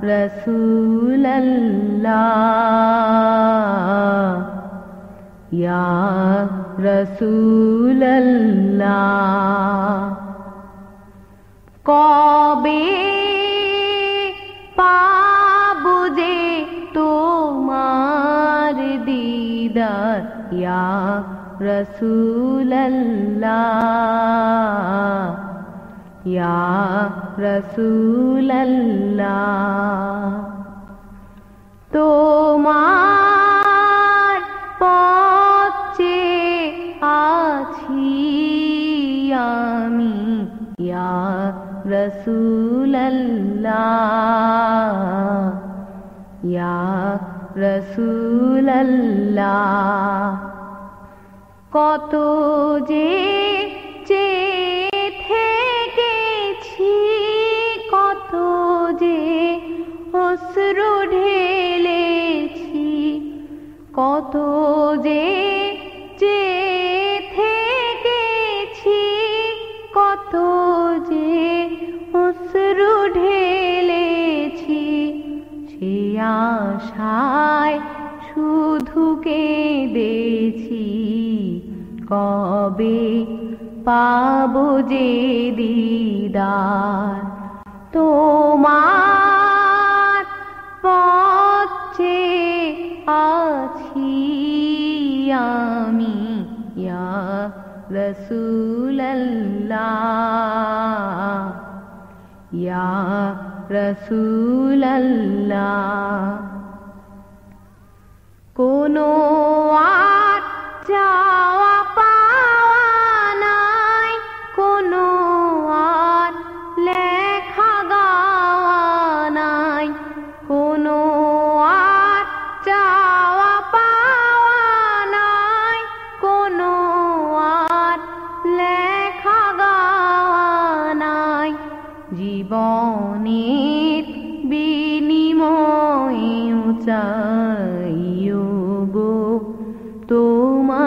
प्रसूलया प्रसूल कबे पावुजे तु मा दीद या प्रसूल ইয়া রসুল্লাহ তোমার পথে আছি আমি। ইয়া রসুল্লাহ ইয়া রসুল্লাহ কত যে কেঁদেছি কবে পাবো যে দিদার? তোমার পথে আছি আমি ইয়া রসুল্লাহ ইয়া রসুল্লাহ কোনো আর চাওয়া পাওয়া নাই। কোনো আর লেখা গাওয়া নাই। কোনো আর চাওয়া পাওয়া নাই। কোনো আর লেখা গাওয়া নাই। জীবনের বিনিময়ে চাইও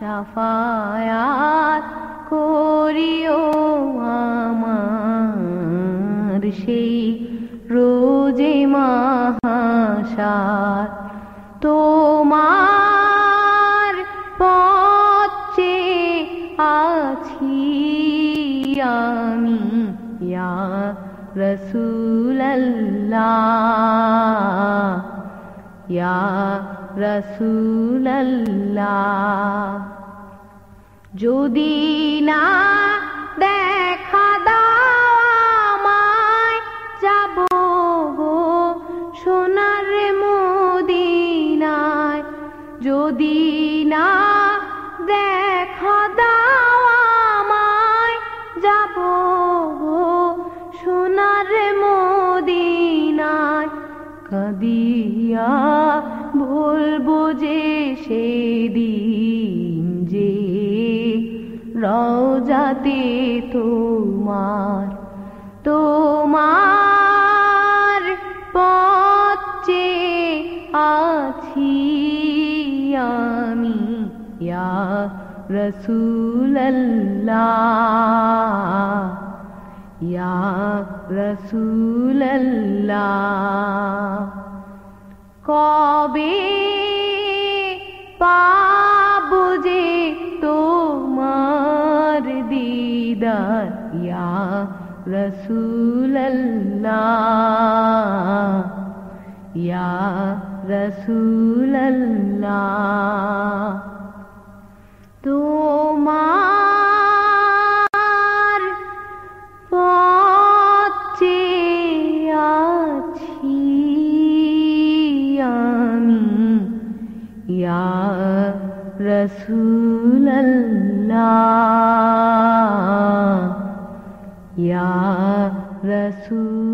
সাফায়াত করিও আমার সেই রোজে মহাশার তোমার পথে আছি আমি ইয়া ইয়া রসুল্লাহ যদি না দেখা দামায় যাব গো সোনার মদিনায় যদি না দেখা দামায় যাব গো সোনার মদিনায় যে সেদিন যে রওজাতে তোমার তোমার পথে আছি আমি। ইয়া রসুল্লাহ ইয়া রসুল্লাহ কবে دیدار یا رسول اللہ یا رسول اللہ تو مار پہنچے آچھی آمی یا رسول اللہ Rasul